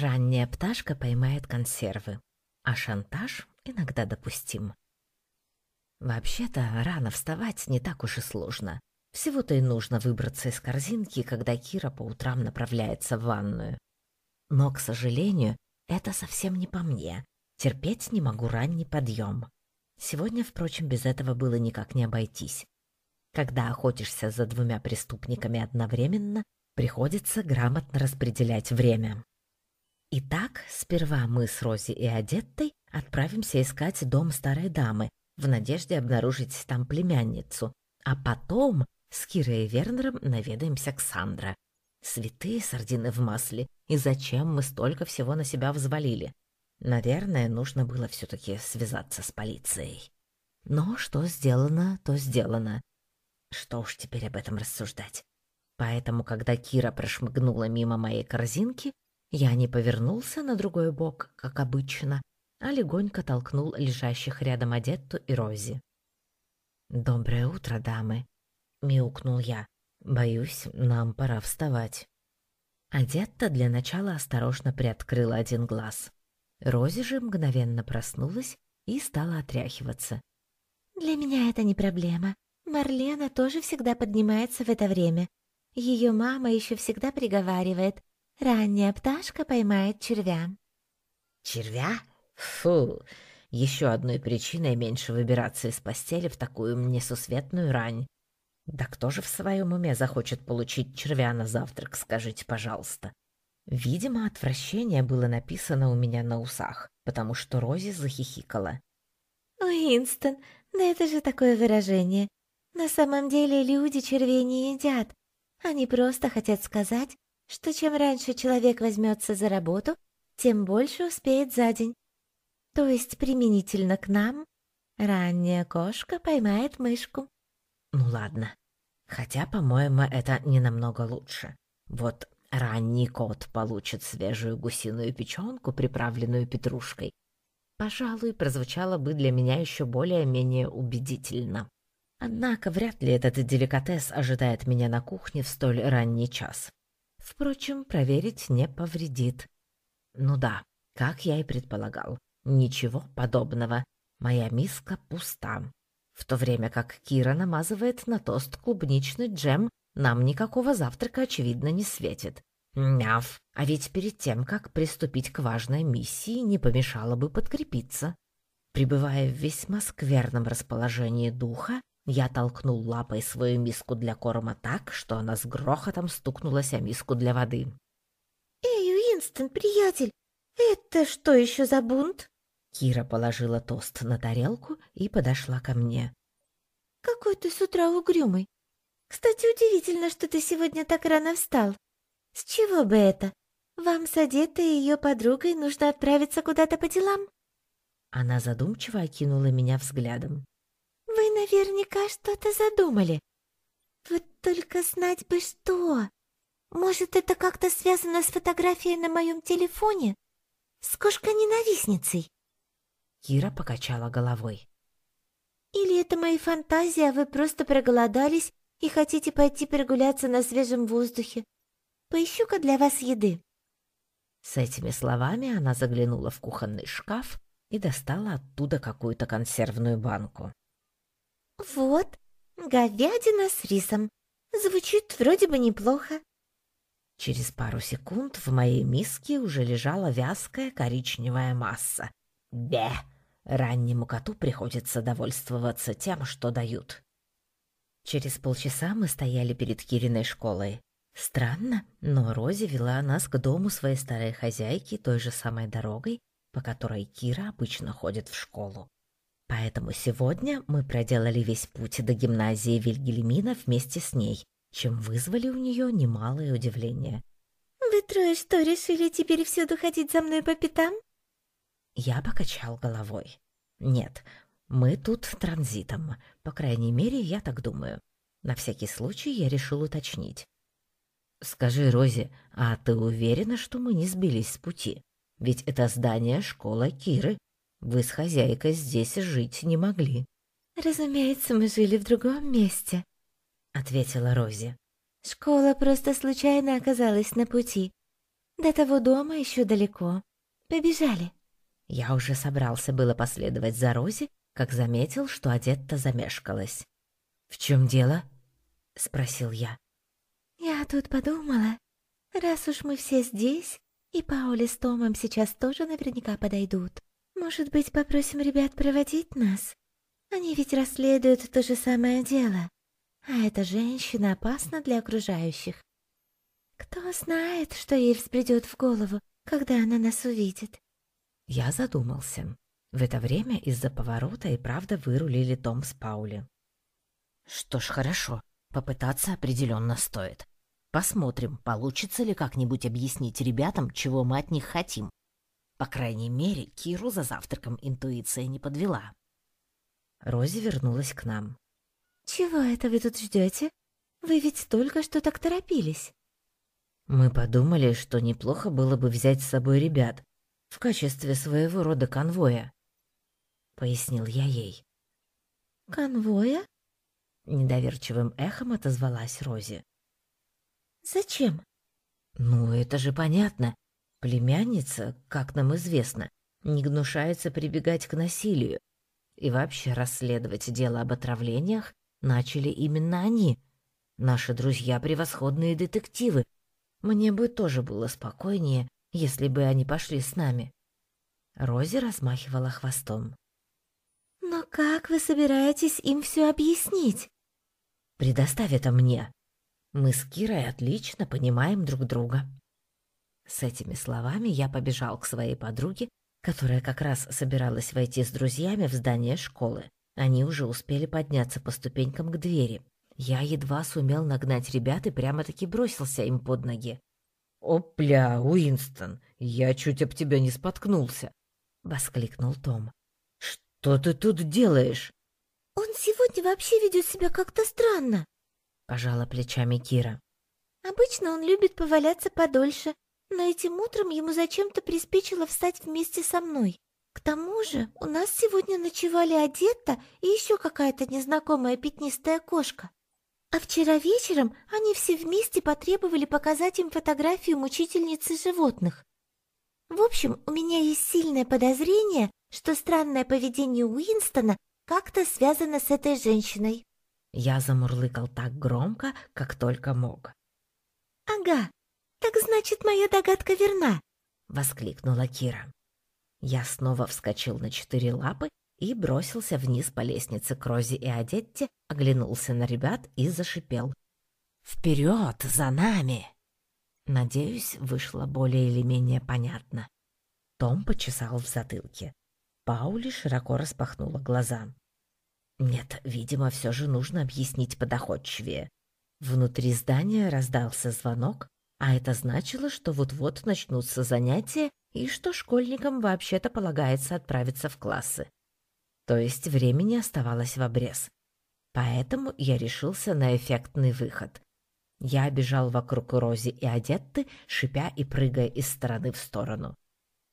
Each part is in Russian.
Ранняя пташка поймает консервы, а шантаж иногда допустим. Вообще-то рано вставать не так уж и сложно. Всего-то и нужно выбраться из корзинки, когда Кира по утрам направляется в ванную. Но, к сожалению, это совсем не по мне. Терпеть не могу ранний подъем. Сегодня, впрочем, без этого было никак не обойтись. Когда охотишься за двумя преступниками одновременно, приходится грамотно распределять время. Итак, сперва мы с Рози и Одеттой отправимся искать дом старой дамы в надежде обнаружить там племянницу, а потом с Кирой и Вернером наведаемся к Сандра. Святые сардины в масле, и зачем мы столько всего на себя взвалили? Наверное, нужно было все-таки связаться с полицией. Но что сделано, то сделано. Что уж теперь об этом рассуждать. Поэтому, когда Кира прошмыгнула мимо моей корзинки, я не повернулся на другой бок, как обычно, а легонько толкнул лежащих рядом Адетту и Рози. «Доброе утро, дамы!» — мяукнул я. «Боюсь, нам пора вставать». Адетта для начала осторожно приоткрыла один глаз. Рози же мгновенно проснулась и стала отряхиваться. «Для меня это не проблема. Марлена тоже всегда поднимается в это время. Ее мама еще всегда приговаривает, ранняя пташка поймает червя». «Червя? Фу! Еще одной причиной меньше выбираться из постели в такую несусветную рань. Да кто же в своем уме захочет получить червя на завтрак, скажите, пожалуйста?» Видимо, отвращение было написано у меня на усах, потому что Рози захихикала. «Уинстон, да это же такое выражение. На самом деле люди червей не едят. Они просто хотят сказать, что чем раньше человек возьмется за работу, тем больше успеет за день. То есть применительно к нам ранняя кошка поймает мышку». «Ну ладно. Хотя, по-моему, это не намного лучше. Вот Ранний кот получит свежую гусиную печенку, приправленную петрушкой. Пожалуй, прозвучало бы для меня еще более-менее убедительно. Однако вряд ли этот деликатес ожидает меня на кухне в столь ранний час. Впрочем, проверить не повредит. Ну да, как я и предполагал, ничего подобного. Моя миска пуста. В то время как Кира намазывает на тост клубничный джем нам никакого завтрака, очевидно, не светит. Мяв. А ведь перед тем, как приступить к важной миссии, не помешало бы подкрепиться. Пребывая в весьма скверном расположении духа, я толкнул лапой свою миску для корма так, что она с грохотом стукнулась о миску для воды. «Эй, Уинстон, приятель, это что еще за бунт?» Кира положила тост на тарелку и подошла ко мне. «Какой ты с утра угрюмый. Кстати, удивительно, что ты сегодня так рано встал. С чего бы это? Вам с одетой и ее подругой нужно отправиться куда-то по делам?» Она задумчиво окинула меня взглядом. «Вы наверняка что-то задумали. Вот только знать бы что. Может, это как-то связано с фотографией на моем телефоне? С кошкой-ненавистницей?» Кира покачала головой. «Или это мои фантазии, а вы просто проголодались и хотите пойти прогуляться на свежем воздухе. Поищу-ка для вас еды». С этими словами она заглянула в кухонный шкаф и достала оттуда какую-то консервную банку. «Вот, говядина с рисом. Звучит вроде бы неплохо». Через пару секунд в моей миске уже лежала вязкая коричневая масса. Бе! Раннему коту приходится довольствоваться тем, что дают. Через полчаса мы стояли перед Кириной школой. Странно, но Рози вела нас к дому своей старой хозяйки той же самой дорогой, по которой Кира обычно ходит в школу. Поэтому сегодня мы проделали весь путь до гимназии Вильгельмина вместе с ней, чем вызвали у нее немалое удивление. «Вы трое что, решили теперь всюду ходить за мной по пятам?» Я покачал головой. «Нет, мы тут транзитом, по крайней мере, я так думаю. На всякий случай я решил уточнить. Скажи, Рози, а ты уверена, что мы не сбились с пути? Ведь это здание школа Киры. Вы с хозяйкой здесь жить не могли. Разумеется, мы жили в другом месте, ответила Рози. Школа просто случайно оказалась на пути. До того дома еще далеко. Побежали. Я уже собрался было последовать за Рози, как заметил, что одетта замешкалась. «В чем дело?» — спросил я. «Я тут подумала, раз уж мы все здесь, и Паули с Томом сейчас тоже наверняка подойдут, может быть, попросим ребят проводить нас? Они ведь расследуют то же самое дело, а эта женщина опасна для окружающих. Кто знает, что ей взбредет в голову, когда она нас увидит?» Я задумался. В это время из-за поворота и правда вырулили Том с Паули. Что ж, хорошо, попытаться определенно стоит. Посмотрим, получится ли как-нибудь объяснить ребятам, чего мы от них хотим. По крайней мере, Киру за завтраком интуиция не подвела. Рози вернулась к нам. «Чего это вы тут ждете? Вы ведь только что так торопились». Мы подумали, что неплохо было бы взять с собой ребят в качестве своего рода конвоя пояснил я ей. «Конвоя?» Недоверчивым эхом отозвалась Рози. «Зачем?» «Ну, это же понятно. Племянница, как нам известно, не гнушается прибегать к насилию. И вообще расследовать дело об отравлениях начали именно они. Наши друзья — превосходные детективы. Мне бы тоже было спокойнее, если бы они пошли с нами». Рози размахивала хвостом. «Но как вы собираетесь им все объяснить?» «Предоставь это мне. Мы с Кирой отлично понимаем друг друга». С этими словами я побежал к своей подруге, которая как раз собиралась войти с друзьями в здание школы. Они уже успели подняться по ступенькам к двери. Я едва сумел нагнать ребят и прямо-таки бросился им под ноги. «Опля, Уинстон, я чуть об тебя не споткнулся!» — воскликнул Том. «Что ты тут делаешь?» «Он сегодня вообще ведет себя как-то странно», — пожала плечами Кира. «Обычно он любит поваляться подольше, но этим утром ему зачем-то приспичило встать вместе со мной. К тому же у нас сегодня ночевали Одетта и еще какая-то незнакомая пятнистая кошка. А вчера вечером они все вместе потребовали показать им фотографию мучительницы животных. В общем, у меня есть сильное подозрение, что странное поведение Уинстона как-то связано с этой женщиной. Я замурлыкал так громко, как только мог. «Ага, так значит, моя догадка верна!» — воскликнула Кира. Я снова вскочил на четыре лапы и бросился вниз по лестнице к Розе и Одетте, оглянулся на ребят и зашипел. «Вперед, за нами!» Надеюсь, вышло более или менее понятно. Том почесал в затылке. Паули широко распахнула глаза. Нет, видимо, все же нужно объяснить подоходчивее. Внутри здания раздался звонок, а это значило, что вот-вот начнутся занятия и что школьникам вообще-то полагается отправиться в классы. То есть времени оставалось в обрез. Поэтому я решился на эффектный выход. Я бежал вокруг Рози и Одетты, шипя и прыгая из стороны в сторону.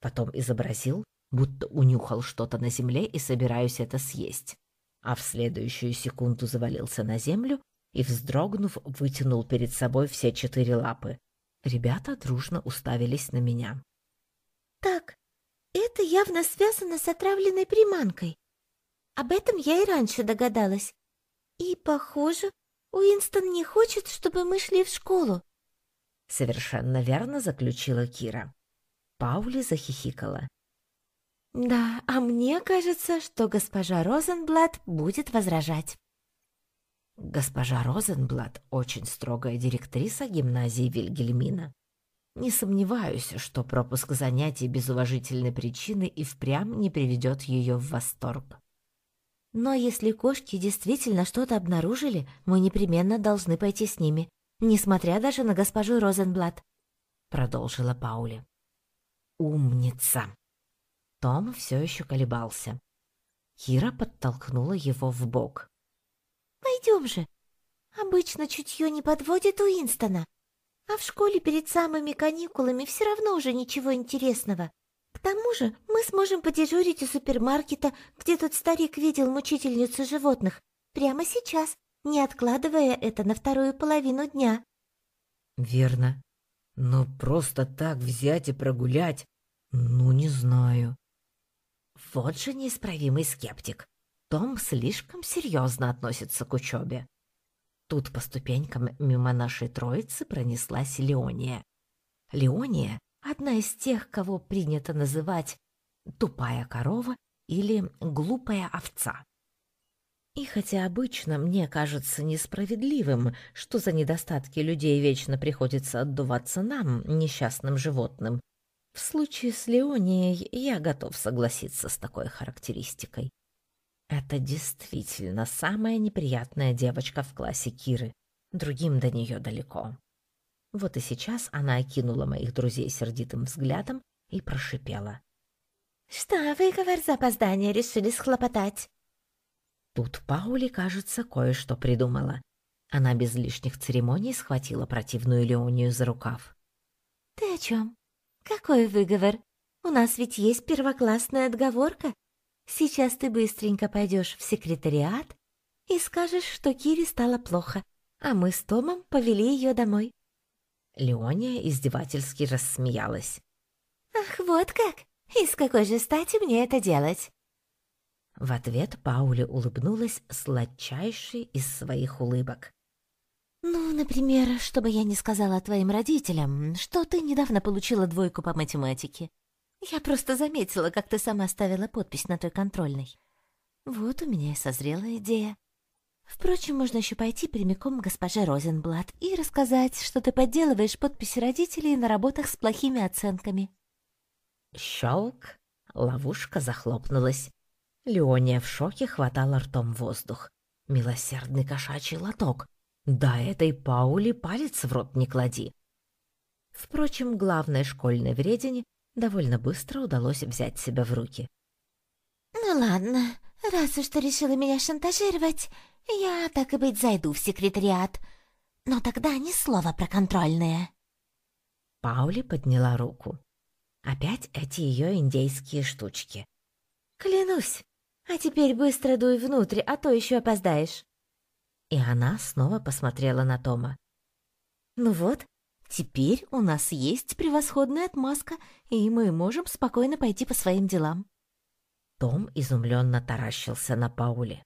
Потом изобразил, будто унюхал что-то на земле и собираюсь это съесть. А в следующую секунду завалился на землю и, вздрогнув, вытянул перед собой все четыре лапы. Ребята дружно уставились на меня. «Так, это явно связано с отравленной приманкой. Об этом я и раньше догадалась. И, похоже, Уинстон не хочет, чтобы мы шли в школу». Совершенно верно заключила Кира. Паули захихикала. Да, а мне кажется, что госпожа Розенблат будет возражать. Госпожа Розенблат очень строгая директриса гимназии Вильгельмина. Не сомневаюсь, что пропуск занятий без уважительной причины и впрямь не приведет ее в восторг. Но если кошки действительно что-то обнаружили, мы непременно должны пойти с ними, несмотря даже на госпожу Розенблат, продолжила Паули. Умница, том все еще колебался. Кира подтолкнула его в бок. «Пойдем же. Обычно чутье не подводит Уинстона. А в школе перед самыми каникулами все равно уже ничего интересного. К тому же мы сможем подежурить у супермаркета, где тот старик видел мучительницу животных, прямо сейчас, не откладывая это на вторую половину дня». «Верно. Но просто так взять и прогулять, ну не знаю. Вот же неисправимый скептик. Том слишком серьезно относится к учебе. Тут по ступенькам мимо нашей троицы пронеслась Леония. Леония — одна из тех, кого принято называть «тупая корова» или «глупая овца». И хотя обычно мне кажется несправедливым, что за недостатки людей вечно приходится отдуваться нам, несчастным животным, в случае с Леонией я готов согласиться с такой характеристикой. Это действительно самая неприятная девочка в классе Киры. Другим до нее далеко. Вот и сейчас она окинула моих друзей сердитым взглядом и прошипела. «Что вы, говор за опоздание, решили схлопотать?» Тут Паули, кажется, кое-что придумала. Она без лишних церемоний схватила противную Леонию за рукав. «Ты о чем? Какой выговор? У нас ведь есть первоклассная отговорка. Сейчас ты быстренько пойдешь в секретариат и скажешь, что Кире стало плохо, а мы с Томом повели ее домой». Леония издевательски рассмеялась. «Ах, вот как! И с какой же стати мне это делать?» В ответ Паули улыбнулась сладчайшей из своих улыбок. «Ну, например, чтобы я не сказала твоим родителям, что ты недавно получила двойку по математике. Я просто заметила, как ты сама ставила подпись на той контрольной. Вот у меня и созрела идея. Впрочем, можно еще пойти прямиком к госпоже Розенблат и рассказать, что ты подделываешь подписи родителей на работах с плохими оценками». Щелк, ловушка захлопнулась. Леония в шоке хватала ртом воздух. Милосердный кошачий лоток. Да этой Паули палец в рот не клади. Впрочем, главной школьной вредине довольно быстро удалось взять себя в руки. «Ну ладно, раз уж ты решила меня шантажировать, я, так и быть, зайду в секретариат. Но тогда ни слова про контрольные». Паули подняла руку. Опять эти ее индейские штучки. «Клянусь, а теперь быстро дуй внутрь, а то еще опоздаешь. И она снова посмотрела на Тома. Ну вот, теперь у нас есть превосходная отмазка, и мы можем спокойно пойти по своим делам. Том изумленно таращился на Пауле.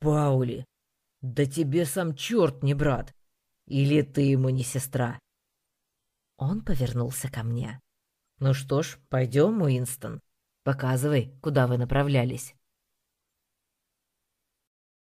«Паули, да тебе сам черт не брат! Или ты ему не сестра?» Он повернулся ко мне. «Ну что ж, пойдем, Уинстон. Показывай, куда вы направлялись.